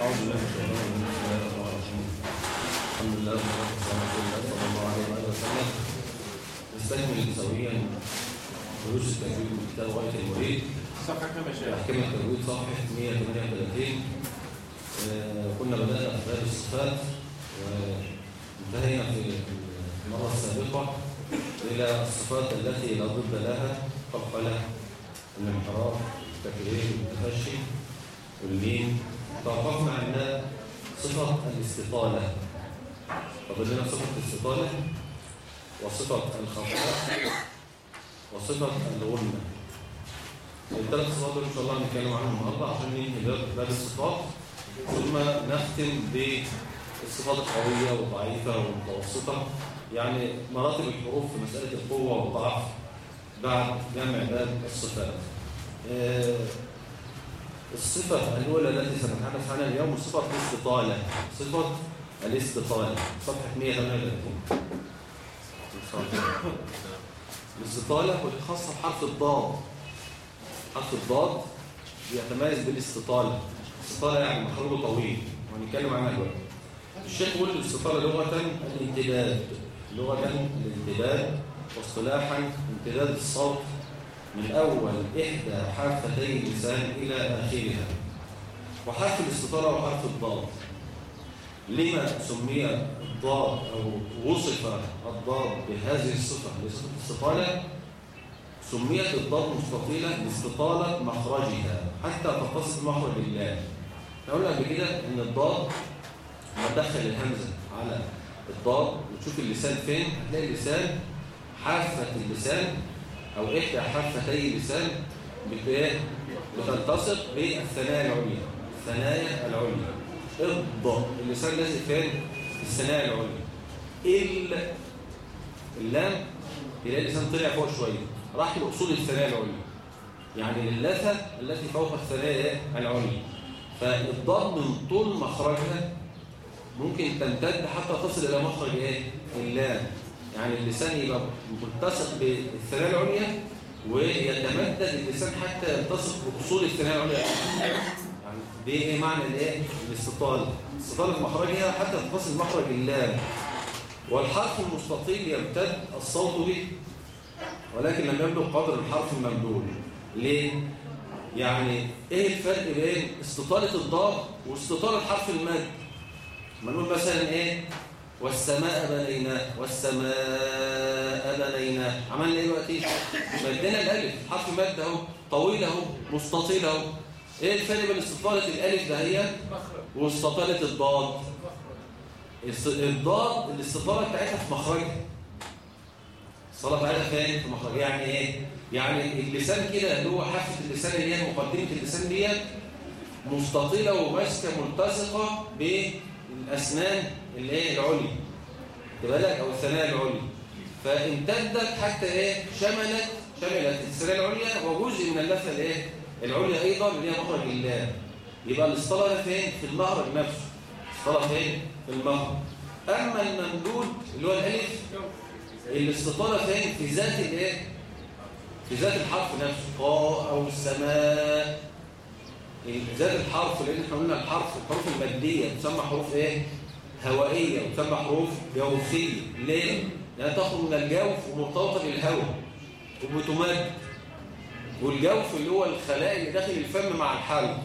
أعوذ بالله من الشيطان الرجيم. بسم الله الرحمن الرحيم. الحمد لله والصلاة والسلام على رسول الله صلى الله عليه وآله وسلم. نستكمل سويا دروس التجويد من كتاب غاية المريد صفحة كم يا شيخ؟ أحكام التجويد صفحة 138 آه، كنا بدأنا في باب الصفات وانتهينا في المرة السابقة إلى الصفات التي لا ضد لها قلقلة الانحراف التكرير التفشي واللين توقفنا عند صفة الاستطالة. فضل لنا صفة الاستطالة وصفة الخفاء وصفة الغنة الثلاث صفات دول إن شاء الله هنتكلم عنهم النهارده عشان ننهي باب الصفات. ثم نختم بالصفات القوية والضعيفة والمتوسطة. يعني مراتب الحروف في مسألة القوة والضعف بعد جمع باب الصفات. الصفة الأولى التي سنتحدث عنها اليوم صفة الاستطالة صفة الاستطالة. صفحة 138 الاستطالة ودي خاصه بحرف الضاد. حرف الضاد بيتميز بالاستطالة. الاستطالة يعني مخرجه طويل وهنتكلم عنها دلوقتي. الشيخ يقول الاستطالة لغة الامتداد لغة الامتداد واصطلاحا امتداد الصوت. من أول إحدى حرفتي اللسان إلى آخرها. وحرف الاستطالة وحرف الضاد. لما سمي الضاد أو وصف الضاد بهذه الصفة؟ لصفة الاستطالة. سميت الضاد مستطيلة لاستطالة مخرجها حتى تتصل بمخرج اللام قلنا قبل كده إن الضاد لما تدخل الهمزة على الضاد وتشوف اللسان فين؟ هتلاقي اللسان حافة اللسان أو إحدى حافتي اللسان بت- بتلتصق بالثنايا العليا. الثنايا العليا. الض اللسان لازق فين في الثنايا العليا. ال اللام تلاقي اللسان طلع فوق شوية. راح لأصول الثنايا العليا. يعني اللثة التي فوق الثنايا العليا. فالضاد من طول مخرجها ممكن تمتد حتى تصل إلى مخرج إيه؟ اللام. يعني اللسان يبقى ملتصق بالثنايا العليا ويتمدد اللسان حتى يلتصق بأصول الثنايا العليا. يعني دي إيه معنى الإيه؟ الاستطالة. استطالة مخرجها حتى تصل مخرج اللام. والحرف المستطيل يمتد الصوت به ولكن لم يبلغ قدر الحرف الممدود. ليه؟ يعني إيه الفرق بين استطالة الضاد واستطالة حرف المد؟ ما نقول مثلا إيه؟ والسماء بنيناه والسماء بنيناه عملنا إيه دلوقتي؟ مدينا الألف. حرف مد أهو. طويل أهو. مستطيل أهو. إيه الفرق بين استطالة الألف دهيت واستطالة الضاد. الس- الضاد الاستطالة بتاعتها في مخرجها. الصلاة بتاعتها فين في مخرج يعني إيه؟ يعني اللسان كده اللي هو حافة اللسان اللي هي مقدمة اللسان ديت مستطيلة وماسكة ملتصقة بالأسنان. اللي هي العليا. بالك؟ أو الثنايا العليا. فامتدت حتى إيه؟ شملت شملت الثنايا العليا وجزء من اللثة الإيه؟ العليا أيضا اللي هي مخرج اللام يبقى الاصطلاح فين؟ في المخرج نفسه. الاصطلاح فين؟ في المخرج أما الممدود اللي هو الألف الاستطالة فين؟ في ذات الإيه؟ في ذات الحرف نفسه. قاء أو السماء ذات الحرف لأن إحنا قلنا الحرف الحروف المادية تسمى حروف إيه؟ هوائية وتسمى حروف جوفية. ليه؟ لأنها تخرج من الجوف ومرتبطة بالهواء وبتمد. والجوف اللي هو الخلايا اللي داخل الفم مع الحلق.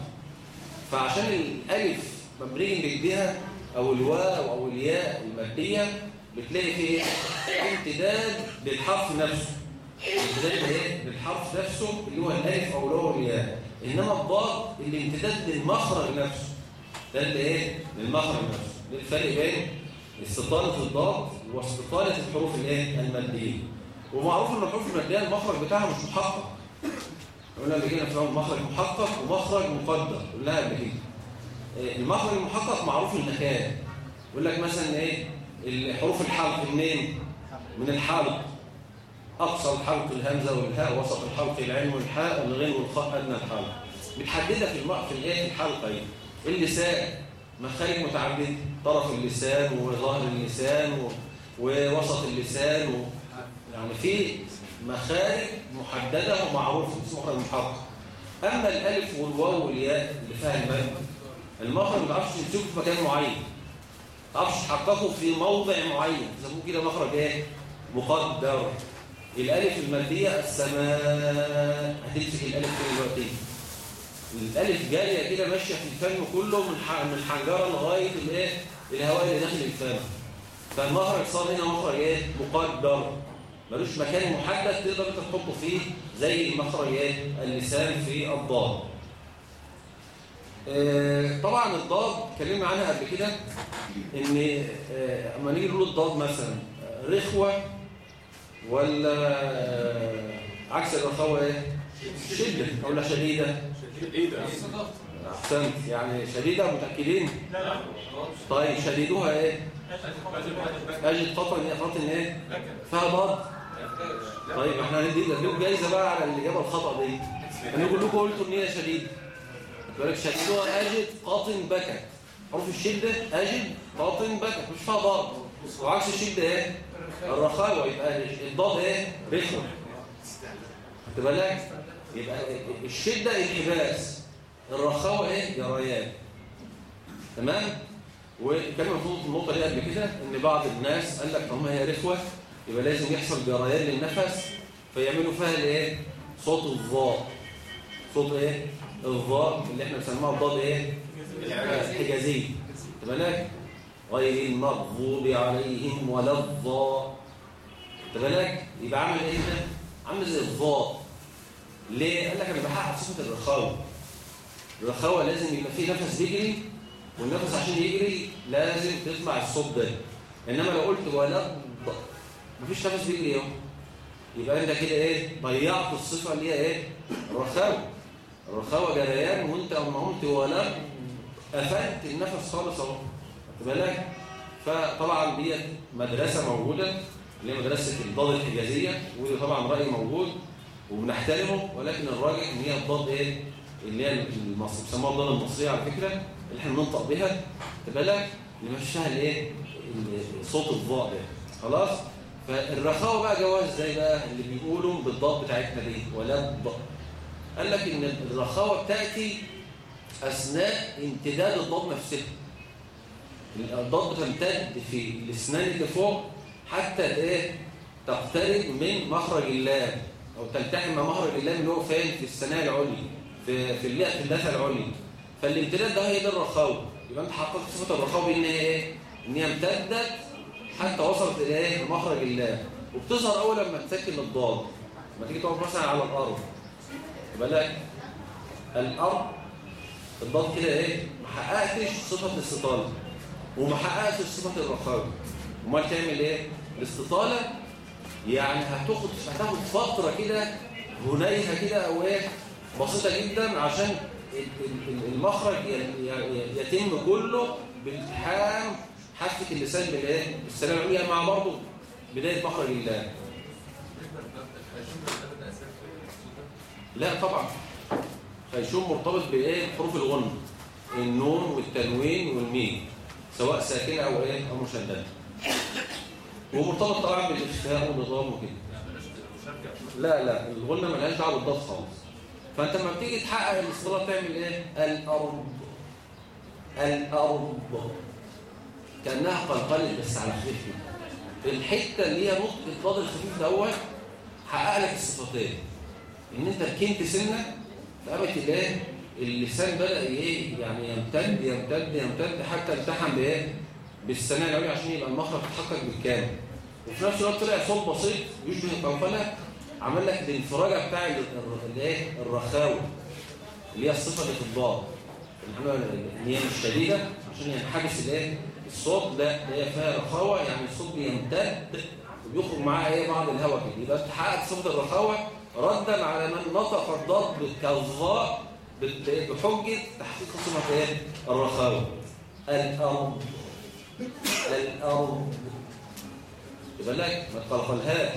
فعشان الألف مبرين بالبها أو الواو أو الياء المادية بتلاقي فيه امتداد للحرف نفسه. امتداد إيه؟ للحرف نفسه اللي هو الألف أو اللي هو الياء. إنما الضاد اللي امتداد للمخرج نفسه. ده إيه؟ للمخرج نفسه. الفرق بين استطالة الضاد واستطالة الحروف الايه المادية. ومعروف إن الحروف المادية المخرج بتاعها مش محقق. قلنا قبل كده في مخرج محقق ومخرج مقدر قلنا قبل كده. إيه، المخرج المحقق معروف المكان يقول لك مثلا إيه؟ الحروف الحلق منين؟ من الحلق أقصى الحلق الهمزة والهاء وسط الحلق العين والحاء الغين والخاء أدنى الحلق متحدده في. في الإيه؟ في الحلقة دي اللسان. مخارج متعدده طرف اللسان وظهر اللسان. ووسط اللسان و... يعني في مخارج محددة ومعروفة اسمها مخرج محقق أما الألف والواو والياء اللي فيها المد المخرج ما تعرفش تمسكه في مكان معين. ما تعرفش تحققه في موضع معين. يسموه كده مخرج إيه؟ مقدر. الألف المادية السماء. هتمسك الألف فين دلوقتي. الالف جاريه كده ماشية في الفم كله من من الحنجرة لغاية الإيه؟ الهواء اللي داخل الفم. فالمخرج صار هنا مخرج إيه؟ مقدر. ملوش مكان محدد تقدر أنت تحطه فيه زي مخرج إيه؟ اللسان في الضاد. آه طبعا الضاد اتكلمنا عنها قبل كده إن آه أما نيجي نقول الضاد مثلا رخوة ولا آه عكس الرخوه إيه؟ شدة ولا شديدة. شديده أحسنت. يعني شديدة متأكدين؟ لا لا. طيب شديدوها إيه؟ أجد قطن إيه قطن إيه ضاد طيب إحنا هندي لكم جايزة بقى على الإجابة الخطأ دي. أنا بقول لكم قلتوا إن هي شديد بالك شديدوها أجد قاطن بكت حروف الشدة أجد قاطن بكت مش فيها ضاد وعكس الشدة إيه؟ الرخاوة يبقى الضاد إيه؟ رخوة. خدت بالك يبقى الشدة انحباس الرخاوة إيه؟ جريان. تمام؟ وكان المفروض النقطة دي قبل كده إن بعض الناس قال لك طالما هي رخوة يبقى لازم يحصل جريان للنفس فيعملوا فيها الايه صوت الظاء. صوت إيه؟ الظاء اللي إحنا بنسميها الضاد إيه؟ الحجازي بالك غير المغضوب عليهم ولا الضاء بالك يبقى عامل إيه؟ ده عامل زي الظاء ليه؟ قال لك أنا بحقق صفه الرخاوة. الرخاوة لازم يبقى فيه نفس بيجري والنفس عشان يجري لازم تسمع الصوت ده. إنما لو قلت ولا مفيش نفس بيجري أهو. يبقى أنت كده إيه؟ ضيعت الصفة اللي هي إيه؟ الرخاوة. الرخاوة جريان وأنت اما قمت ولا قفلت النفس خالص أهو. خدت بالك؟ فطبعا دي مدرسة موجودة اللي هي مدرسة الضاد الحجازيه ودي طبعا رأي موجود. وبنحترمه ولكن الراجح إن هي الضاد إيه؟ اللي هي المصري بيسموها الضاد المصرية على فكرة اللي إحنا بننطق بها بالك؟ اللي فيها الايه صوت الضاء ده. خلاص؟ فالرخاوة بقى جواها إزاي بقى؟ اللي بيقولوا بالضاد بتاعتنا دي ولا الضاد قال لك إن الرخاوة بتأتي أثناء امتداد الضاد نفسها الضاد بتمتد في الأسنان اللي فوق حتى إيه؟ تقترب من مخرج اللام. أو تلتحم مخرج اللام اللي هو فين في الثنايا العليا في في اللثه العليا فالامتداد ده هي دي الرخاوه يبقى أنت حققت صفة الرخاوه ان هي إيه؟ إن هي امتدت حتى وصلت إلى إيه؟ لمخرج اللام وبتظهر أول لما تسكن الضاد لما تيجي تقعد مثلا على الأرض. يبقى لك الأرض الضاد كده إيه؟ ما حققتش صفة الاستطالة. وما حققتش صفة الرخاوه أمال تعمل إيه؟ الاستطالة يعني هتاخد هتاخد فترة كده هنيهه كده أو إيه بسيطة جدا عشان المخرج يتم كله بالتحام حافة اللسان بالإيه؟ بالسلام العليا مع برضه بداية مخرج اللام لا طبعا. خيشوم مرتبط بإيه؟ حروف الغنه النون والتنوين والميم سواء ساكنة أو إيه؟ أو مشددة. ومرتبط طبعا بالاخفاء والنظام وكده. لا لا الغنة ملهاش دعوة بالضبط خالص. فأنت لما بتيجي تحقق الاصطلاح تعمل إيه؟ الأرض. الأرض. كأنها قلقلة بس على خفيف الحتة اللي هي نقطة الضاد الخفيف دوت حقق لك الصفتين إن أنت ركنت سنة فقامت الايه اللسان بدأ إيه؟ يعني يمتد يمتد يمتد حتى التحم بإيه؟ بالثناء العليا عشان يبقى المخرج يتحقق بالكامل. وفي نفس الوقت طلع صوت بسيط يشبه القنفلة عمل لك الانفراجة بتاع الايه الرخاوه اللي هي اللي في الضاد اللي هي مش شديده عشان ينحبس الايه الصوت. ده هي فيها رخاوة يعني الصوت بيمتد وبيخرج معاه إيه بعض الهواء كده. يبقى تحقق صفة الرخاوة ردا على من نطق الضاد بالكظاء بحجة تحقيق صفة إيه الرخاوه الأرض. الأرض. يبقى لك ما تقلقلهاش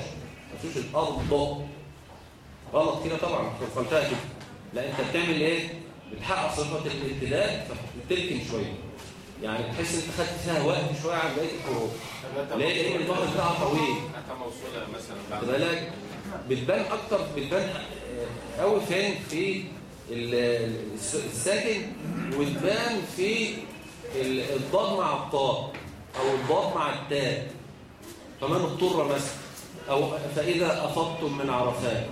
ما تشوفش الأرض. غلط كده طبعا قلقلتها كده لا أنت بتعمل إيه؟ بتحقق صفه الامتداد فبتلكن شوية. يعني تحس أنت خدت فيها وقت شوية عن بقية الحروف ليه لأن الظهر بتاعها طويل. موصولة مثلا بتبان أكتر بتبان قوي فين؟ في الساكن وتبان في الضاد مع الطاء أو الضاد مع التاء فمن اضطر مثلا. أو فإذا افضتم من عرفات.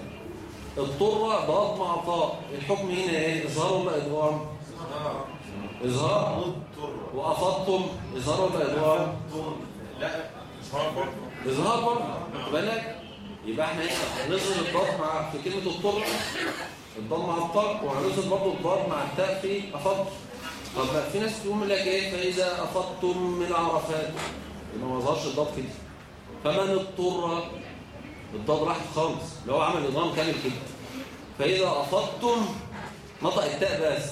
اضطر ضاد مع طاء الحكم هنا إيه؟ إظهار ولا إدغام؟ إظهار. وافضتم إظهار ولا إدغام؟ لا إظهار برضه. إظهار برضه. بالك؟ يبقى إحنا هنظهر الضاد مع في كلمة اضطر الضاد مع الطاء وهنظهر برضه الضاد مع التاء في افضت طب في ناس تقول لك إيه؟ فإذا أفضتم من عرفات. ما ظهرش الضاد كده فمن اضطر؟ الضاد راحت خالص. لو عمل نظام كامل كده. فإذا أفضتم نطق التاء بس.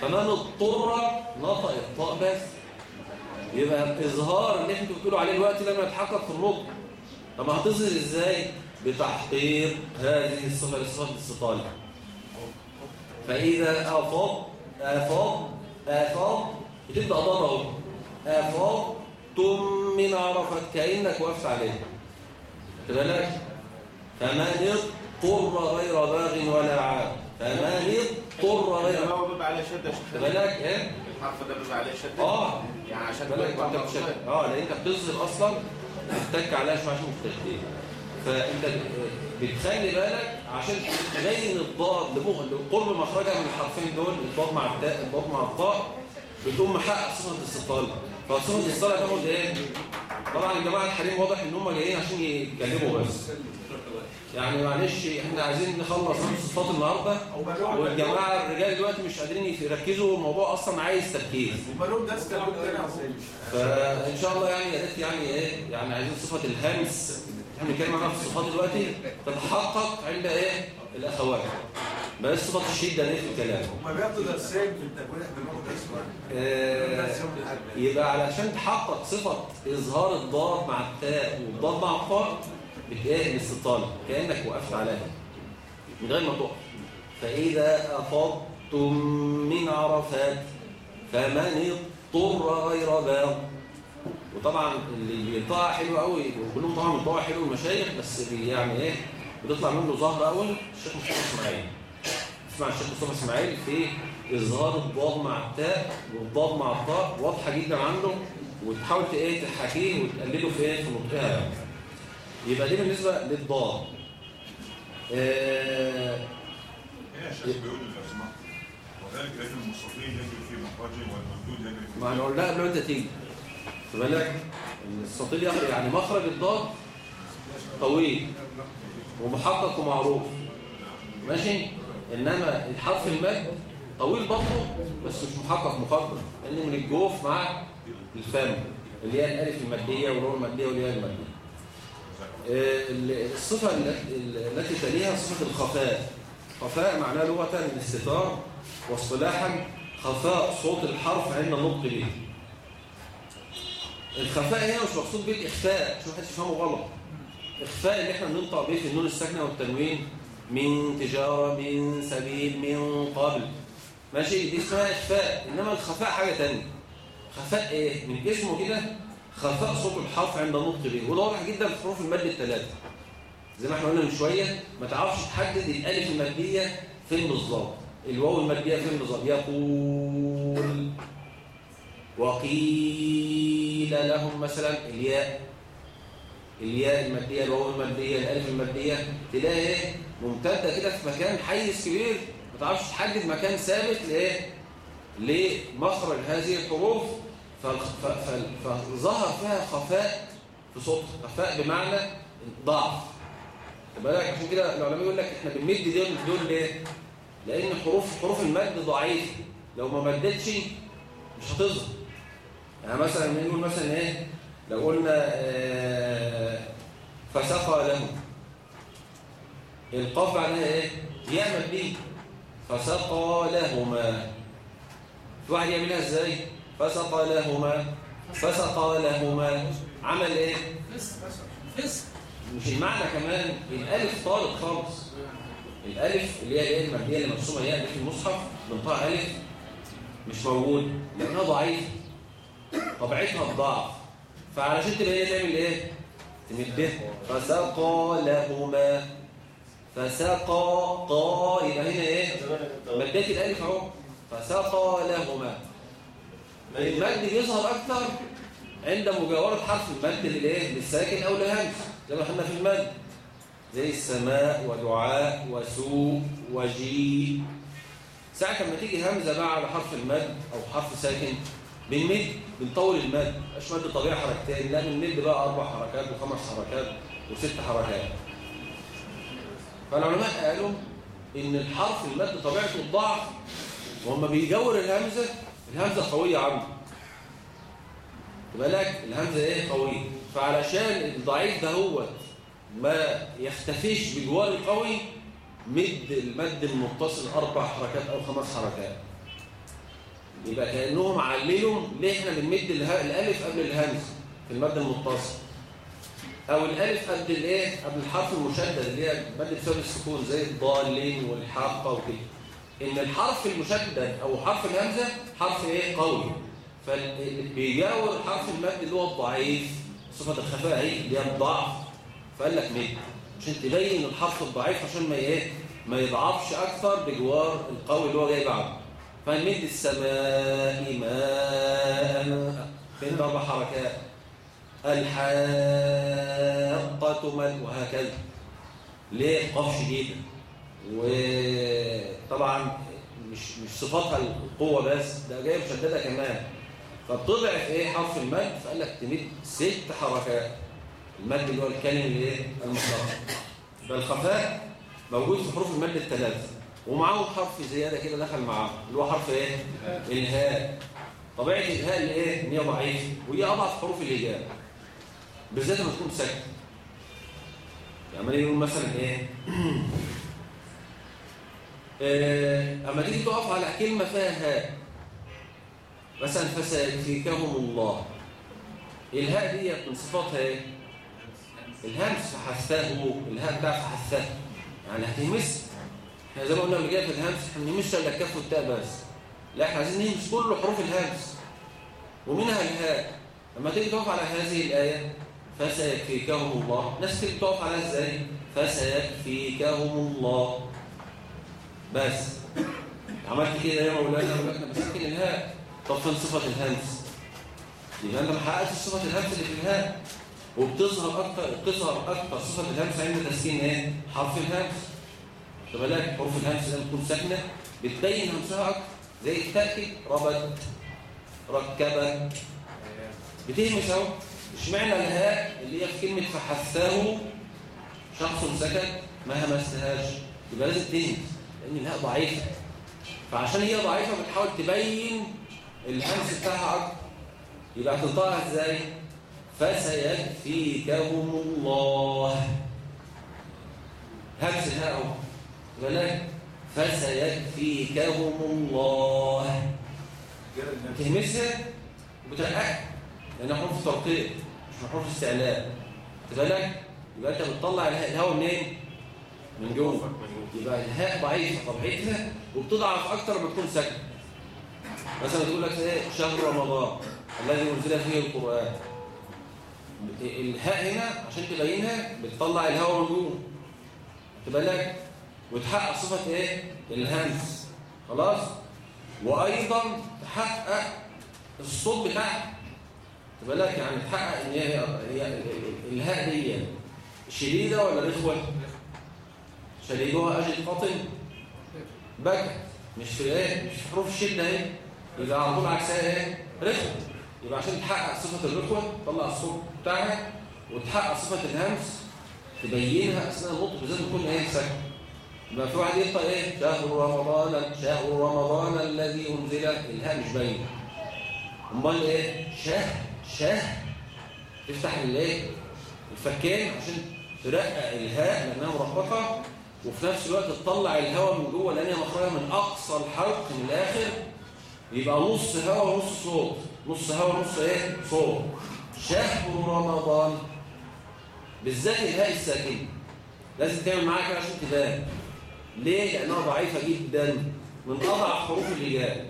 فمن اضطر نطق الطاء بس. يبقى اظهار اللي أنتوا بتقولوا عليه دلوقتي لما يتحقق في النطق طب هتظهر إزاي بتحقيق هذه الصفة لصفه الاستطالة؟ فإذا أفض أفض افض بتبدأ ضاد أهو. افضتم من عرفت كأنك وقفت عليه. بالك؟ فمن اضطر غير باغ ولا عاد. فمن اضطر غير هو بيبقى عليه شدة. بالك؟ إيه؟ الحرف ده بيبقى عليه شدة. آه. يعني عشان بالك؟ انت آه لأن أنت بتظهر أصلا تتك عليها شوية عشان تشتغل فأنت بتخلي بالك عشان تبين الضاد لقرب مخرجها من الحرفين دول الضاد مع التاء الضاد مع الطاء بتقوم محقق صفة الاستطاله فصفة الاستطاله تاخد إيه؟ طبعا الجماعه الحريم واضح إن هم جايين عشان يتكلموا بس. يعني معلش إحنا عايزين نخلص الصفات النهارده. والجماعة الرجال دلوقتي مش قادرين يركزوا الموضوع أصلا عايز تركيز. تاني يا حسين. فإن شاء الله يعني يا ريت يعني إيه يعني عايزين صفة الهمس. إحنا بنتكلم عنها في الصفات دلوقتي. تتحقق عند إيه؟ الأخوات. بس صفه الشده ليه في الكلام؟ هما بياخدوا درسين في التكوين؟ إحنا بناخد درس واحد آه الأحد. يبقى علشان تحقق صفة إظهار الضاد مع التاء والضاد مع الطاء بتايه الاستطاله كأنك وقفت عليها. من غير ما تقف. فإذا أفضتم من عرفات فمن اضطر غير باغ وطبعا اللي بينطقها حلو قوي وكلهم طبعا بينطقها حلو المشايخ بس يعني إيه بتطلع منه ظهر أول الشيخ مصطفى إسماعيل. اسمع الشيخ مصطفى إسماعيل في إظهار الضاد مع التاء والضاد مع الطاء واضحة جدا عنده وتحاول إيه تحاكيه وتقلده في إيه في نطقها. يعني. يبقى دي بالنسبة للضاد آه هنا الشيخ بيقول سمحت وذلك لكن المستطيل يجري في مخرجه والممدود يجري في ما انا قلنا قبل ما انت تيجي خد بالك؟ السطيل يعني مخرج الضاد طويل ومحقق ومعروف. ماشي؟ إنما الحرف المد طويل برضه بس مش محقق مقدر لأنه من الجوف مع الفم اللي هي الألف المادية والواو المادية والياء المادية. آه، ال- الصفة ال- التي تليها صفة الخفاء. خفاء معناه لغة الاستتار واصطلاحا خفاء صوت الحرف عند النطق به. الخفاء هنا مش مقصود به الاخفاء عشان محدش يفهمه غلط. إخفاء اللي إحنا بننطق به في النون الساكنة والتنوين من تجارة من سبيل من قبل. ماشي؟ دي اسمها إخفاء. إنما الخفاء حاجة ثانية خفاء إيه؟ من اسمه كده خفاء صوت الحرف عند النطق به. وده واضح جدا في حروف المد الثلاثه زي ما إحنا قلنا من شوية ما تعرفش تحدد الألف المادية فين بالظبط. الواو المادية فين بالظبط. يقول. وقيل لهم مثلا الياء الياء المادية الواو المادية الألف المادية تلاقي إيه؟ ممتدة كده في مكان حيز كبير ما تعرفش تحدد مكان ثابت لإيه؟ لمخرج هذه الحروف. فظهر فيها خفاء في صوتها خفاء بمعنى ضعف. بالك؟ عشان كده العلماء يقول لك إحنا بنمد دول دول ليه؟ لأن حروف حروف المد ضعيفة. لو ما مدتش مش هتظهر. يعني مثلا نقول مثلا إيه؟ لو قلنا آه، فسقى لهم القاف معناها إيه؟ يعمل بيه. فسقى لهما. في واحد يعملها إزاي؟ فسقى لهما. فسقى لهما. عمل إيه؟ مش المعنى كمان الألف طارق خالص. الألف اللي هي الإيه؟ المبنية اللي مرسومه هي في المصحف بنطقها ألف مش موجود لأنها ضعيفة. طبيعتها الضعف. فعلشان تبقى هي تعمل إيه؟ تمده فسقى لهما. فسقى قا يبقى هنا إيه؟ مدات الألف أهو. فسقى لهما. المد بيظهر أكتر عند مجاورة حرف المد للإيه؟ للساكن أو للهمس زي ما إحنا في المد زي السماء ودعاء وسوء وجيء. ساعة لما تيجي همزة بقى على حرف المد أو حرف ساكن بنمد بنطول المد مش مد طبيعي حركتين لا بنمد بقى أربع حركات وخمس حركات وست حركات. فالعلماء قالوا إن الحرف المد طبيعته الضعف وهم بيجور الهمزة الهمزة قوية عنده بالك؟ الهمزة إيه؟ قوية. فعلشان الضعيف ده هو ما يختفيش بجوار القوي مد المد المتصل أربع حركات أو خمس حركات. يبقى كأنهم عللوا ليه إحنا بنمد الألف قبل الهمز في المد المتصل أو الألف قبل الإيه؟ قبل الحرف المشدد اللي هي مد بسبب السكون زي الضالين والحاقة وكده. إن الحرف المشدد أو حرف الهمزة حرف إيه؟ قوي. فبيجاور حرف المد اللي هو الضعيف. صفة الخفاء هي اللي هي الضعف. فقال لك مد. عشان تبين الحرف الضعيف عشان ما إيه؟ ما يضعفش أكثر بجوار القوي اللي هو جاي بعده. فنمد السماء ماء بين أربع حركات. الحاقة مد وهكذا. ليه؟ قاف شديدة. وطبعا مش مش صفاتها القوة بس ده جاية مشددة كمان. فبتضعف إيه؟ حرف المد. فقال لك تمد ست حركات. المد اللي هو الكلم اللي إيه المخفف يبقى الخفاء موجود في حروف المد الثلاثه ومعاهم حرف زيادة كده دخل معاه اللي هو حرف إيه؟ الهاء. طبيعة الهاء اللي إيه؟ إن هي ضعيفة ودي أضعف حروف الاجابه بالذات لما تكون ساكنه يعني يقول مثلا إيه؟ آه، أما تيجي تقف على كلمة فيها هاء مثلا فسيكفيكهم الله. الهاء دي من صفاتها إيه؟ الهمس فحثاه الهاء بتاع فحثاه يعني هتهمس إحنا زي ما قلنا قبل كده في الهمس إحنا بنهمسش إلا الكاف والتاء بس. لا إحنا عايزين نهمس كل حروف الهمس. ومنها الهاء. لما تيجي تقف على هذه الآية فسيكفيكهم الله. ناس كتير بتقف عليها إزاي؟ فسيكفيكهم الله. بس. عملت كده يا مولانا أنا بسكن الهاء طب فين صفة الهمس؟ يبقى أنت ما حققتش صفة الهمس اللي في الهاء. وبتظهر أكتر بتظهر أكتر صفة الهمس عند تسكين إيه؟ حرف الهمس. خد بالك حروف الهمس لما تكون ساكنة. بتبين همسها أكتر زي التاكد ربط ركبت. بتهمس أهو. اشمعنى الهاء اللي هي في كلمة فحثاه شخص سكت؟ ما همستهاش يبقى لازم تهمس لأن الهاء ضعيفة. فعشان هي ضعيفة بتحاول تبين الهمس بتاعها أكتر. يبقى هتنطقها إزاي؟ فسيكفيكهم الله. همس الهاء أهو. بالك فسيكفيكهم الله. تهمسها وبترققها لانها حروف ترقيق مش حروف استعلاء خد بالك؟ يبقى أنت بتطلع الهواء منين؟ من جوه. يبقى الهاء ضعيفة طبيعتها وبتضعف أكتر لما تكون مثلا تقول لك إيه؟ شهر رمضان الذي أنزل فيه القرآن. الهاء هنا عشان تبينها بتطلع الهواء من جوه. خد بالك؟ وتحقق صفة إيه؟ الهمس خلاص؟ وأيضا تحقق الصوت بتاعها. خد بالك يعني تحقق إن هي هي الهاء دي. شديدة ولا رخوة؟ شديدها أجل قاطن بكت مش في إيه؟ مش في حروف الشدة اهي يبقى على طول عكسها إيه؟ رخوة. يبقى عشان تحقق صفة الرخوة تطلع الصوت بتاعها. وتحقق صفة الهمس تبينها أثناء النطق بالذات تكون إيه ساكن يبقى في واحد ينطق إيه شهر رمضان شهر رمضان الذي أنزل الهاء مش باينه أمال إيه؟ شه شه. تفتح الايه الفكين عشان ترقق الهاء لانها مرققه وفي نفس الوقت تطلع الهواء من جوه لأن هي مخرجه من أقصى الحلق من الآخر. يبقى نص هواء ونص صوت. نص هواء ونص إيه؟ صوت. شهر رمضان. بالذات الهاء الساكنه لازم تعمل معاها كده عشان تبان. ليه؟ لأنها ضعيفة جدا من اضعف حروف الهجاء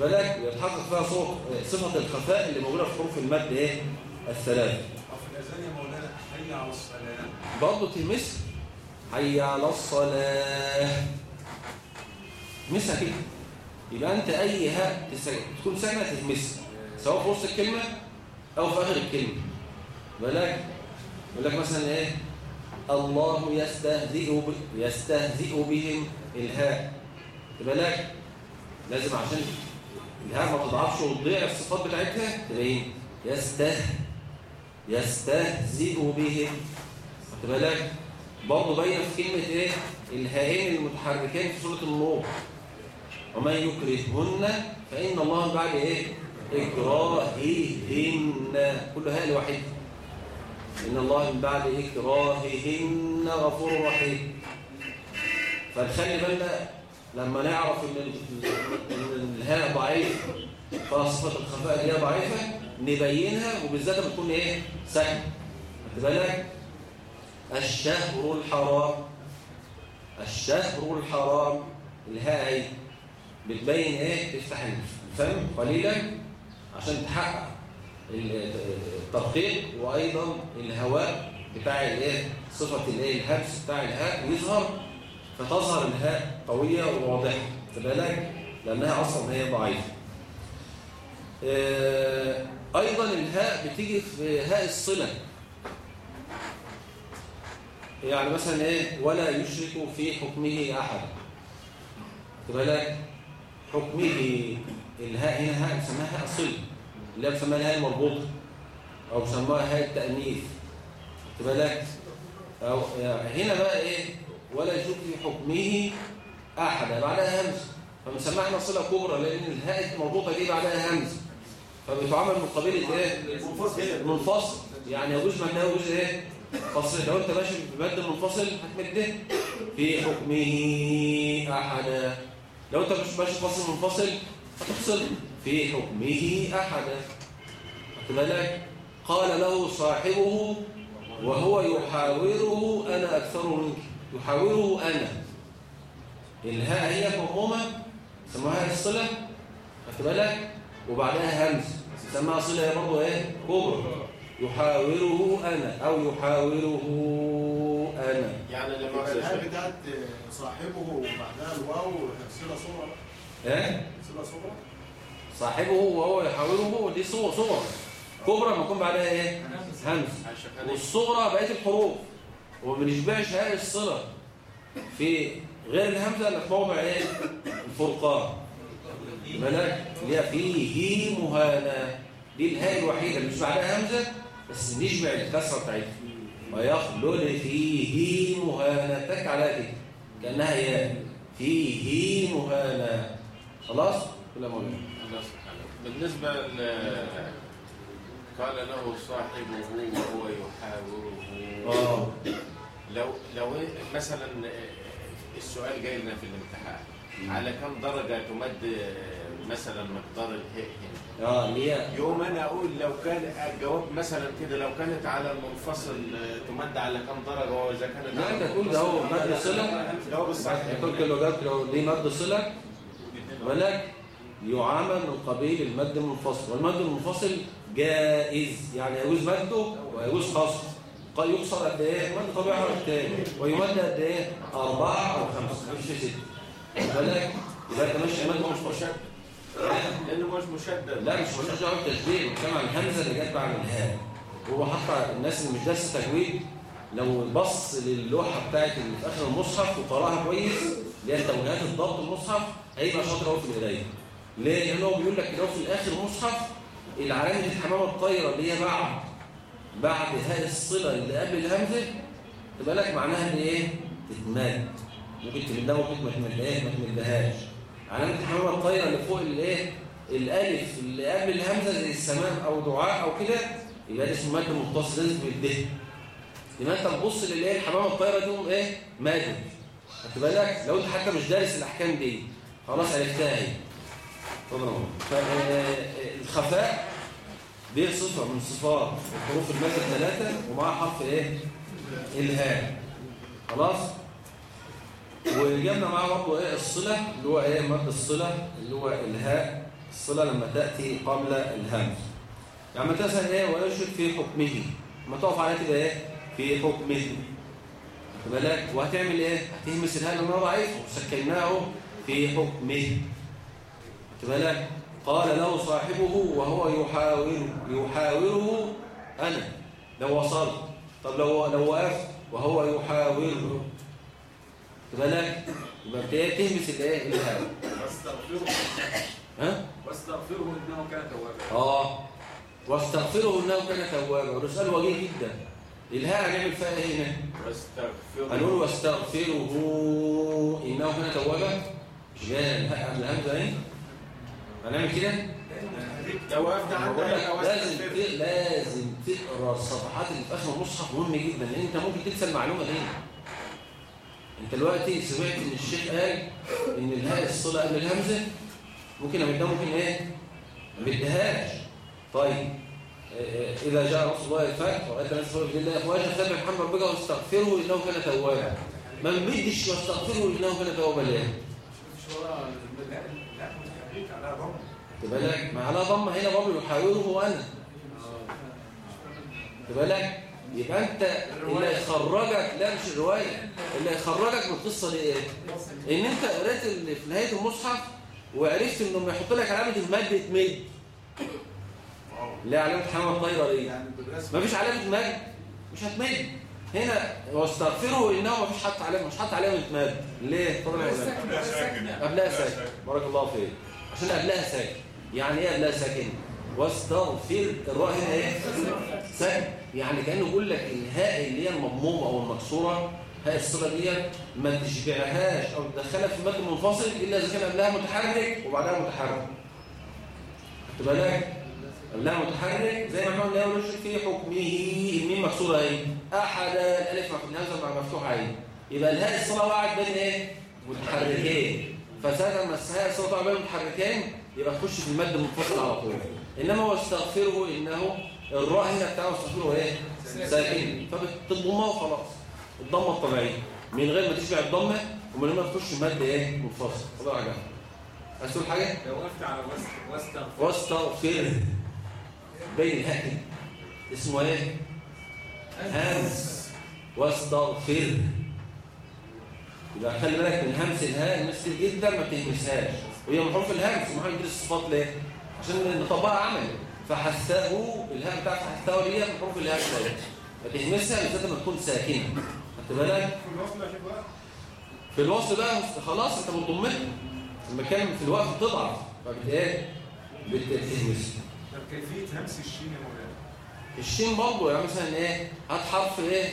بالك يتحقق فيها صوت صفة الخفاء اللي موجودة في حروف المد إيه؟ الثلاثة. في الاذان يا مولانا حي على الصلاه برضه تلمس. حي على الصلاة تمسها كده. يبقى أنت أي هاء تكون ساكنة تتمسها سواء في وسط الكلمة أو في آخر الكلمة. بالك؟ يقول لك مثلا إيه؟ الله يستهزئ. يستهزئ بهم الهاء بالك لازم عشان الهاء ما تضعفش وتضيع الصفات بتاعتها تبقى إيه يسته يستهزئ بهم. خد بالك برضه باينه في كلمة إيه؟ الهائين المتحركين في سورة النور. ومن يكرههن فإن الله بعد إيه؟ إكراههن. كل هاء لوحدها إن الله من بعد إكراههن غفور رحيم. فنخلي بالنا لما نعرف إن الهاء ضعيف فصفه الخفاء دي ضعيفة نبينها وبالذات لما تكون إيه؟ ساكنه خد بالك؟ الشهر الحرام. الشهر الحرام. الهاء بتبين إيه؟ تفتح الفم قليلا. عشان تحقق الترقيق وأيضا الهواء بتاع الإيه؟ صفة الإيه؟ الهمس بتاع الهاء يظهر فتظهر الهاء قوية وواضحة. خد بالك؟ لأنها أصلا هي ضعيفة. آه، أيضا الهاء بتيجي في هاء الصلة. يعني مثلا إيه؟ ولا يشرك في حكمه أحد. خد بالك؟ حكمه الهاء هنا هاء بنسميها هاء صله اللي هي بنسميها الهاء المربوطه أو بنسميها هاء التانيث خد بالك؟ أو هنا بقى إيه؟ ولا يشرك في حكمه أحد بعدها همزة. فبنسميها إحنا صلة كبرى لأن الهاء المربوطه دي بعدها همزة. فبتعامل من قبيله إيه منفصل. يعني يجوز معناه يجوز إيه؟ فصل. لو أنت ماشي بمد منفصل هتمده في حكمه احدا لو أنت مش ماشي فصل منفصل هتفصل. في حكمه أحدا. خد بالك قال له صاحبه وهو يحاوره أنا أكثر منك. يحاوره أنا. الهاء هي مضمومه سموها الصلة. خد بالك وبعدها همز سماها صلة هي برضه إيه؟ كبرى. يحاوره أنا أو يحاوره أنا. يعني لما الهاء بتاعت صاحبه وبعدها الواو صله صغرى إيه؟ صله صغرى صاحبه وهو يحاوره دي صور صور. كبرى ما يكون بعدها إيه؟ همز والصغرى بقيه الحروف. وما بنشبعش هاء الصلة. في غير الهمزة اللي في موضع إيه؟ الفرقان. ملاك اللي هي فيه مهانه دي الهاء الوحيدة. اللي مش بعدها همزة بس نشبع الكسرة بتاعتها. ويخلل فيه مهانه تك على كده كأنها ياء فيه مهانه خلاص؟ كلام موجود بالنسبة ل قال له صاحبه وهو يحاوره. آه. لو لو مثلا السؤال جاي لنا في الامتحان. على كم درجة تمد مثلا مقدار هنا آه يوم أنا أقول لو كان الجواب مثلا كده لو كانت على المنفصل تمد على كم درجة واذا كانت لا أنت تقول ده هو مد صلة. الجواب الصحيح كده لو جابت لو دي مد صلة. ولك يعامل من قبيل المد المنفصل والمد المنفصل جائز يعني يجوز مده ويجوز خصم قد يقصر قد إيه؟ مد طبيعي على التاني. ويمد قد إيه؟ أربعة أو خمسة مش في ستة. بالك يبقى أنت ماشي مد مش مشدد. لأنه مش مشدد. لا مش مش دعوه بالتشديد بتكلم عن الهمزة اللي جت بعد الهاء هو حتى الناس اللي مش دارسه تجويد لو بص للوحة بتاعت اللي في آخر المصحف وقراها كويس اللي هي توجيهات الضبط المصحف هيبقى شاطر قوي في القراية. ليه؟ لأن هو بيقول لك كده في الآخر المصحف العلامه الحمامه الطايرة اللي هي بعد بعد هاء الصلة اللي قبل الهمزة تبقى لك معناها إن إيه؟ تتماد ممكن تمدها ممكن ما تمدهاش ما تمدهاش علامه الحمامه الطايرة اللي فوق الايه؟ الألف اللي قبل الهمزة زي السماء أو دعاء أو كده يبقى ده اسمه مد متصل لازم بالده يبقى أنت تبص للايه الحمامة الطايرة دي إيه مادد خدت بالك لو أنت حتى مش دارس الأحكام دي خلاص عرفتها مولانا. فالخفاء دي صفه من صفات حروف المد الثلاثة ومعها حرف إيه؟ الهاء خلاص؟ وجبنا معاه برضه إيه؟ الصلة اللي هو إيه؟ مد الصلة اللي هو إلهاء. الصلة لما تأتي قبل الهمز. يعني مثلا إيه؟ ويشرك في حكمه؟ لما تقف عليها تبقى إيه؟ في حكمه. بالك وهتعمل إيه؟ هتهمس الهاء لما ضعيف وسكناه في حكمه. بالك قال له صاحبه وهو يحاور يحاوره أنا. لو وصل طب لو لو وقف وهو يحاوره. بالك يبقى بتاعي تهمس الايه الهاء واستغفره. ها؟ واستغفره إنه كان توابا. آه. واستغفره إنه كان توابا. وده سؤال وجيه جدا. الهاء هنعمل فيها إيه هنا؟ واستغفر هنقول واستغفره إنه كان توابا. جاي الهاء قبل الهمزه اهي هنعمل كده؟ لو وقفت لازم لازم تقرأ الصفحات اللي في آخر المصحف مهم جدا لأن أنت ممكن تنسى المعلومة دي. أنت دلوقتي سمعت إن الشيخ قال إن الهاء الصله قبل الهمزة؟ ممكن امدها ممكن إيه؟ ما بدهاش. طيب آه، إذا جاء رسول الله الفتح واتى الناس في الله افواجا سبح محمد ربك واستغفره إنه كان توابا. ما نمدش واستغفره إنه كان توابا ليه؟ بالك ما على ضمه هنا برضه يحاوره وأنا خد بالك يبقى أنت اللي يخرجك لا مش الرواية. اللي يخرجك من القصة دي إيه؟ إن أنت قريت اللي في نهاية المصحف وعرفت انه لما يحط لك علامة المد تمد لا علامة حمام الطايرة دي. يعني بالرسم مفيش علامة مد مش هتمد. هنا واستغفره إنه مفيش حط علامة مش حط علامة مد ليه؟ طبعا؟ قبلها ساكن قبلها ساكن بارك الله فيك. عشان قبلها ساكن. يعني إيه قبلها ساكن واستغفر الراء هنا إيه ساكن يعني كأنه بيقول لك الهاء اللي هي المضمومة أو المكسورة. هاء الصله دي ما تشبعهاش أو تدخلها في مد منفصل إلا إذا كان قبلها متحرك وبعدها متحرك. خد بالك؟ قبلها متحرك زي ما إحنا قلنا في حكمه الميم مكسوره اهي أحد الألف الهمزه مع مفتوحه اهي يبقى الهاء الصله وقعت بين إيه؟ متحركين. فساعه ما الهاء الصله تقع بين متحركين يبقى تخش في المد المنفصل على طول. إنما واستغفره إنه الراء هنا بتاعه استغفره إيه؟ ساكن. فبتضمها وخلاص. الضمه الطبيعيه من غير ما تشبع الضمه ومن غير ما تخش مد إيه؟ منفصل. خد حاجة عايز تقول حاجة؟ لو وقفت على واستغفر. واستغفر. بين كده. اسمه إيه؟ همس واستغفر. يبقى خلي بالك من همس الهاء كتير جدا ما بتهمسهاش. وهي من حروف الهمس ومحمد يدرس الصفات ليه؟ عشان نطبقها عملي. فحساه الهاء بتاعت حساه دي من حروف الهاء شوية فتهمسها بالذات لما تكون ساكنة. خدت بالك؟ في الوصل بقى في الوصل بقى خلاص انت بتضمها لما كان في الوقت بتضعف فبت إيه؟ بتهمس. طب كيفية همس الشين يا مولانا؟ الشين برضه يعني مثلا إيه؟ هات حرف إيه؟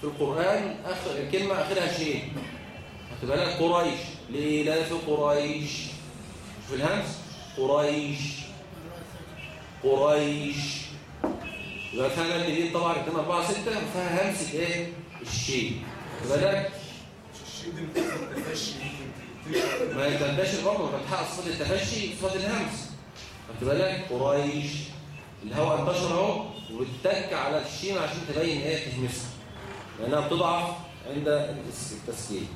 في القرآن اخر كلمة آخرها شين. خدت بالك قريش. لإلاف قريش. في الهمس. قريش. قريش. يبقى فيها اللي دي طبعا كان 4 6 فيها همسة إيه؟ الشين خدت بالك الشين دي ما يتنتشر برضه ما بتحقق صفات التفشي صفات الهمس. خدت بالك قريش. الهواء انتشر أهو وبتتك على الشين عشان تبين إيه؟ تهمسها. لأنها بتضعف عند التسكين.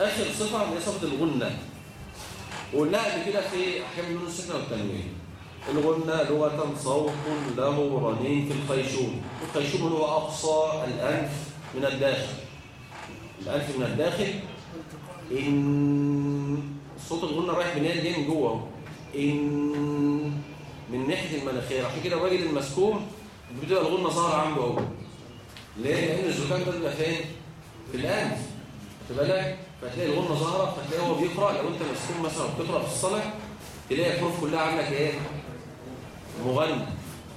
آخر صفه هي صفه الغنة وقلناها قبل كده في احكام النون السكنة والتنوين الغنة لغة صوت له رنين في الخيشوم الخيشوم هو أقصى الأنف من الداخل الأنف من الداخل إن الصوت الغنة رايح من جاي من جوه. إن من ناحية المناخير عشان كده الراجل المسكوم بتبقى الغنة ظاهرة عنده أهو ليه؟ لأن الزكام ده بيبقى فين؟ في الأنف خد بالك؟ فتلاقي الغنة ظاهرة فتلاقي هو بيقرأ لو أنت مسكوم مثلا بتقرأ في الصلاة تلاقي الحروف كلها عاملة؟ مغنى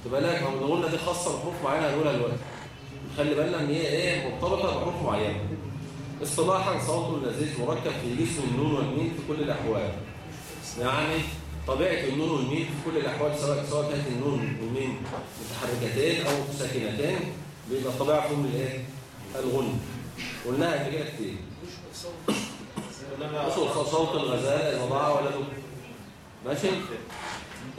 خد بالك؟ ما هو الغنة دي خاصة بحروف معينة هنقولها دلوقتي خلي بالنا إن هي إيه؟ مرتبطة بحروف معينة اصطلاحا صوت لذيذ مركب في جسم النون والميم في كل الأحوال يعني طبيعة النون والميم في كل الأحوال سواء سواء كانت النون والميم متحركتين أو ساكنتين بيبقى الطبيعة فيهم الإيه؟ الغن قلناها قبل كده كتير بصوا صوت الغزالة إذا ضاع ولده ماشي؟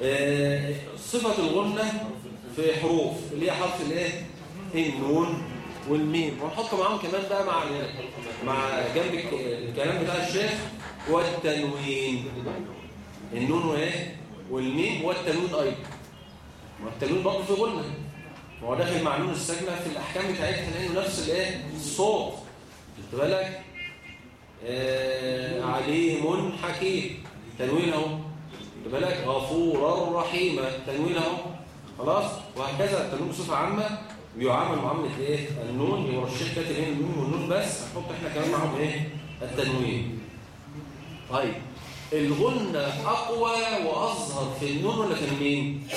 آه، صفة الغنة في حروف اللي هي حرف الايه؟ النون والميم. ونحط معاهم كمان بقى مع مع جنب الك- الكلام بتاع الشيخ والتنوين. النون وايه؟ والميم والتنوين أيضا. والتنوين برضه في ما هو داخل مع نون الساكنة في الأحكام بتاعتها لأنه نفس الايه؟ الصوت. خدت بالك؟ آه عليم حكيم. تنوين اهو بالك؟ غفورا رحيما تنوين اهو خلاص؟ وهكذا. التنوين بصفة عامة بيعامل معاملة إيه؟ النون الشيخ كاتب هنا النون والنون بس. هنحط إحنا كمان معاهم إيه؟ التنوين. طيب. الغنة أقوى وأظهر في النون ولا في الميم؟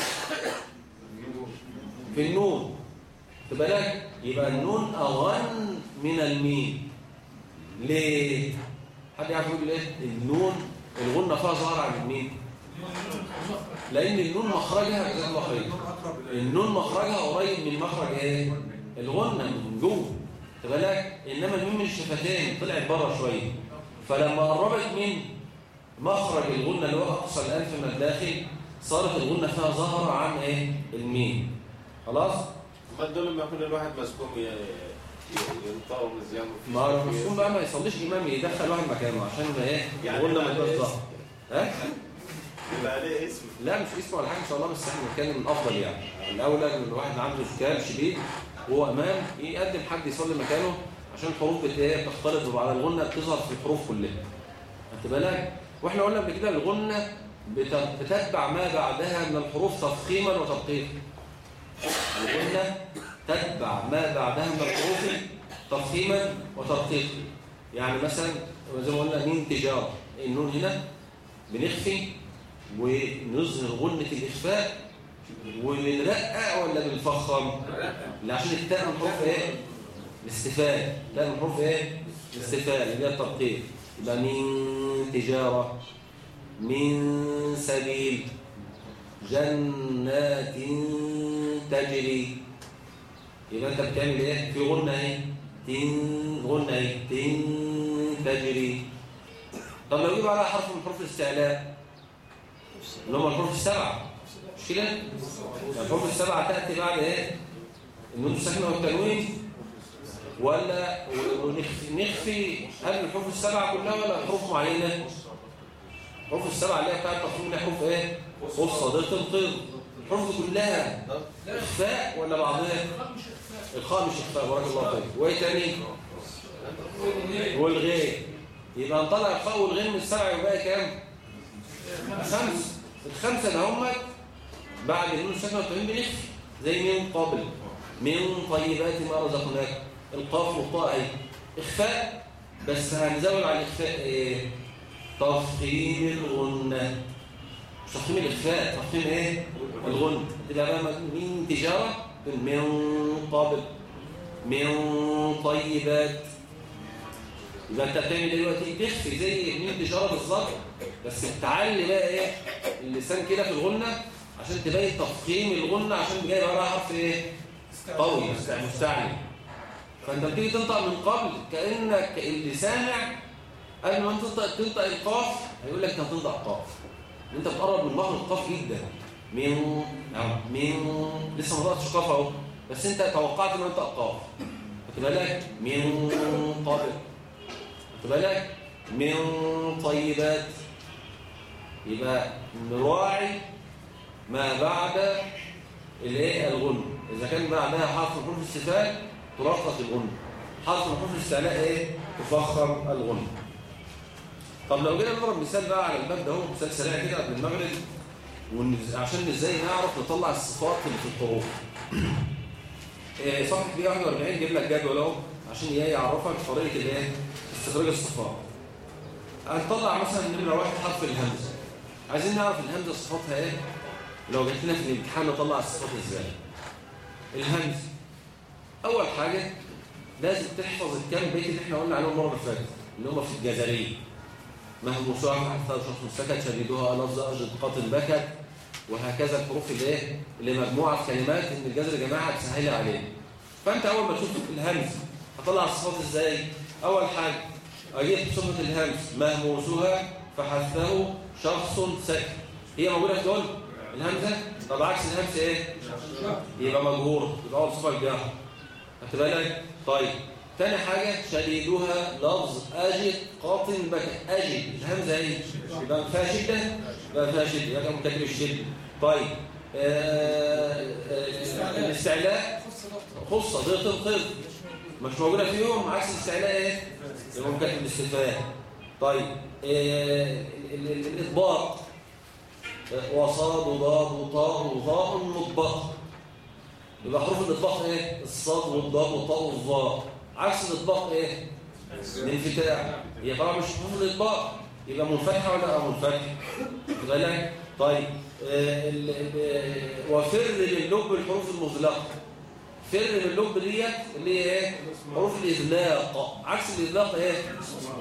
في النون. خد بالك؟ يبقى النون أغن من الميم. ليه؟ حد يعرف يقول إيه؟ النون الغنة فيها ظهر عن الميم لأن النون مخرجها الله خير النون مخرجها قريب من مخرج إيه؟ الغنة من جوه خد بالك إنما الميم من الشفتين طلعت بره شوية فلما قربت من مخرج الغنة اللي هو أقصى الأنف من الداخل صارت الغنة فيها ظهر عن إيه؟ الميم خلاص؟ ما دول لما يكون الواحد مسكوم ي- ي- ينطقوا ما هو المسكون بقى ما يصليش إمام يدخل واحد مكانه عشان ما إيه؟ يعني الغنة ما عليه ظهر ها؟ يبقى عليه اسم لا مش اسمه ولا حاجة إن شاء الله بس إحنا بنتكلم الأفضل يعني الأولى إن الواحد عنده إشكال شديد وهو أمام يقدم حد يصلي مكانه عشان الحروف إيه؟ بتختلط ببعض الغنة بتظهر في الحروف كلها خدت بالك؟ وإحنا قلنا قبل كده الغنة بت- بتتبع ما بعدها من الحروف تفخيما وتدقيقا الغنة تتبع ما بعدها من الحروف تفخيما وتدقيقا يعني مثلا زي ما قلنا مين تجارة النون هنا بنخفي ونظهر غنة الإخفاء وبنرقق ولا بنفخم؟ لا عشان التاء من حروف إيه؟ الاستفاء تاء من حروف إيه؟ الاستفاء اللي هي التدقيق يبقى من تجارة من سبيل جنات تجري يبقى انت بتعمل إيه؟ في غنة إيه تن غنة تن تجري. طب لو جيب عليها حرف من حروف الاستعلاء؟ اللي هم الحروف السبعة. مش كده؟ الحروف السبعة تأتي بعد إيه؟ النون الساكنة والتنوين. ولا نخفي هل الحروف السبعة كلها ولا حروف معينة؟ الحروف السبعة اللي هي بتاعت اللي حروف إيه؟ حروف صادقة القيض الحروف كلها إخفاء ولا بعضها الخاء مش اخفاء بارك الله فيك. وإيه تاني؟ والغين يبقى نطلع الخاء والغين من السبعة يبقى كام؟ خمس. الخمسة ده هم بعد النون الساكنة والتنوين بنخفي زي من قبل. من طيبات ما رزقناك. القاف والطاء إخفاء بس هنزود على الإخفاء إيه؟ تفخيم الغنة. مش تفخيم الإخفاء تفخيم إيه؟ الغنة. تبقى بقى من تجارة من قبل من طيبات. يبقى أنت بتعمل دلوقتي تخفي زي من تجارة بالظبط بس تعلي بقى إيه؟ اللسان كده في الغنة عشان تبين تفخيم الغنة عشان جاي بقى حرف إيه؟ قوي مستعلي فأنت بتيجي تنطق من قبل كأنك اللي سامع قبل ما تنطق تنطق القاف هيقول لك أنت هتنطق قاف. أنت بتقرب من مخرج القاف جدا. أو من لسه ما نطقتش قاف أهو. بس أنت توقعت إن انت قاف خد بالك؟ من قبل خد بالك؟ من طيبات. يبقى نراعي ما بعد الإيه؟ الغن إذا كان بعدها حرف من حروف الاستفهام ترقق الغن حرف من حروف الاستعلاء إيه؟ تفخم الغن طب لو جينا نضرب مثال بقى على الباب ده هو مثال سريع كده قبل المغرب. ونز- عشان إزاي نعرف نطلع الصفات اللي في الحروف. إيه، صفحه 141 جيب لك جدول أهو عشان إيه يعرفك طريقة الإيه؟ استخراج الصفات. هنطلع مثلا نمره واحد حرف الهمزه عايزين نعرف الهمزه صفاتها إيه؟ لو جت لنا في الامتحان نطلع الصفات إزاي؟ الهمز أول حاجة لازم تحفظ الكام بيت اللي إحنا قلنا عليهم المرة اللي فاتت اللي هم في الجزريه مهموسها حتى شخص سكت شديدها لفظ اجد قاتل بكت. وهكذا الحروف اللي إيه؟ اللي مجموعة كلمات إن الجزر يا جماعة تسهلها علينا فأنت أول ما تشوف الهمز هطلع الصفات إزاي؟ أول حاجة أجيب صفة الهمز مهموسها فحثه شخص سكت هي موجودة في دول الهمزة؟ طب عكس الهمز إيه؟ يبقى مجهور يبقى أول صفة الجهر خدت بالك طيب. تاني حاجة شديدها لفظ أجد قاطن بك أجد الهمزة إيه؟ يبقى فيها شدة. يبقى فيها شدة يبقى مكتب الشدة طيب الاستعلاء خصة ضغط القلب مش موجودة فيهم عكس الاستعلاء إيه؟ يبقى ممكن الاستفهام طيب آه، ال- ال- الإطباق. آه، وصاد وضاد وطاء وظاء مطبق. يبقى حروف الإطباق إيه؟ الصاد والضاد والطاء والظاء. عكس الإطباق إيه؟ الانفتاح. هي طبعا مش حروف الإطباق. يبقى منفتحة ولا؟ واخد بالك؟ طيب آه، ال- وفر للب الحروف المغلقة فر من ديت اللي هي إيه؟ حروف الإغلاق. عكس الإغلاق إيه؟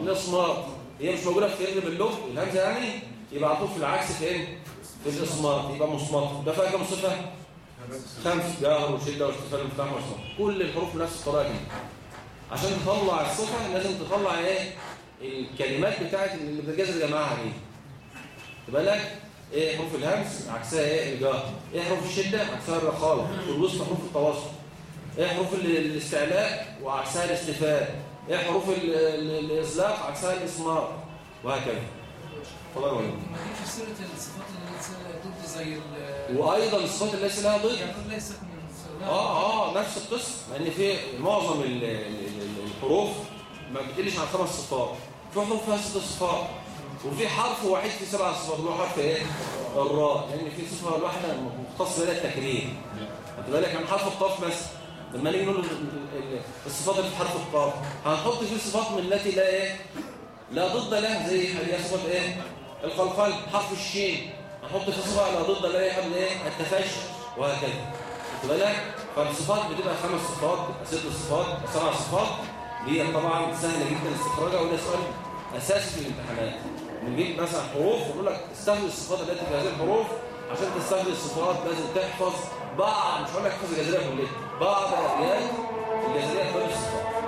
الاصمات هي مش موجودة في فر باللب الهمزة يعني؟ يبقى على طول في العكس فين؟ في الاصمات يبقى مصمت ده فيها كام صفة؟ خمس. جهر وشدة واشتفال وانفتاح وصمت كل الحروف بنفس الطريقة دي. عشان تطلع الصفة لازم تطلع إيه؟ الكلمات بتاعت اللي بتجازر جماعها دي خد بالك؟ إيه حروف الهمس؟ عكسها إيه؟ الجهر إيه حروف الشدة؟ عكسها الرخاوه والوسط حروف التواصل. إيه حروف ال- الاستعلاء؟ وعكسها الاستفاء إيه حروف ال- ال- الازلاق عكسها الإسمار. وهكذا. فضل ولا سيرة الصفات اللي ليس ضد زي ال وأيضا الصفات اللي ليس لها ضد. يعني ليست من آه آه نفس القصة. لأن في معظم ال- ال- ال- الحروف ما بتقلش عن خمس صفات. في حروف فيها ست صفات وفي حرف واحد في سبع صفات اللي هو حرف إيه؟ الراء. لأن في صفة واحدة مختص بها التكرير خد بالك؟ عن حرف القاف مثلا لما نيجي نقول ال- ال- الصفات اللي في حرف القاف هنحط فيه صفات من التي لا إيه؟ لا ضد لها زي هي صفه إيه؟ القلقل حرف الشين. هنحط فيه صفة لا ضد لها قبل إيه؟ التفشي وهكذا. خد بالك؟ فالصفات بتبقى خمس صفات ست صفات سبع صفات. دي طبعا سهلة جدا استخراجها وده سؤال أساسي في الامتحانات. بنجيب مثلا حروف ونقول لك استخرج الصفات التي في هذه الحروف عشان تستخرج الصفات لازم تحفظ بعض مش هقول لك احفظ الجزرية كلها بعض الابيات الجزرية في الصفات.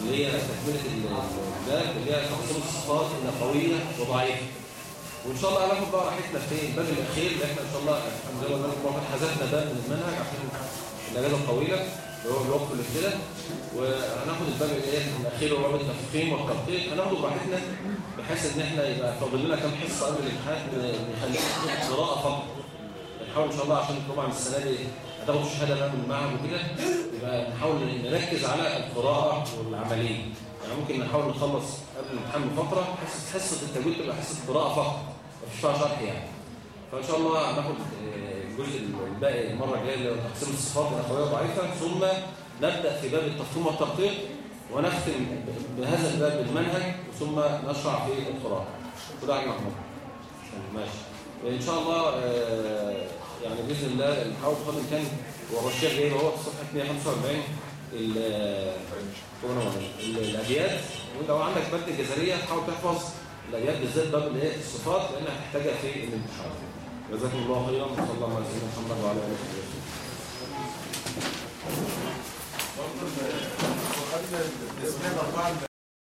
اللي هي تكملة الباب اللي هي تقسيم الصفات إلى قوية وضعيفة. وإن شاء الله هناخد بقى راحتنا في الباب الأخير اللي إحنا إن شاء الله زي ما قلنا لكم حذفنا باب من المنهج عشان الأجازة الطويلة اللي هو الوقف والابتلاء وهناخد الباب الاخير وهو باب التفخيم والتدقيق هناخده براحتنا بحيث إن إحنا يبقى فاضل لنا كام حصة قبل الامتحان نخليها قراءة فقط. نحاول إن شاء الله عشان طبعا السنة دي هتاخدوا الشهاده بقى من المعهد وكده يبقى نحاول نركز على القراءة والعملية. يعني ممكن نحاول نخلص قبل الامتحان بفترة حصة التجويد تبقى حصة قراءة فقط مفيش فيها شرح يعني. فإن شاء الله هناخد آه، الجزء الباقي المرة الجاية اللي هو تقسيم الصفات الاخويه ضعيفه ثم نبدأ في باب التفخيم والتدقيق ونختم بهذا الباب المنهج ثم نشرع في القراءة. كده يا محمود. ماشي. وان شاء الله آه، يعني بإذن الله بقدر الامكان هو الشيخ جايب اهو في صفحة 145 ال- ال- الابيات ولو عندك ماده جزرية تحاول تحفظ الابيات بالذات باب الإيه؟ الصفات لانها هتحتاجها في الامتحان جزاكم الله خيرا وصلى الله على سيدنا محمد وعلى آله وصحبه وسلم.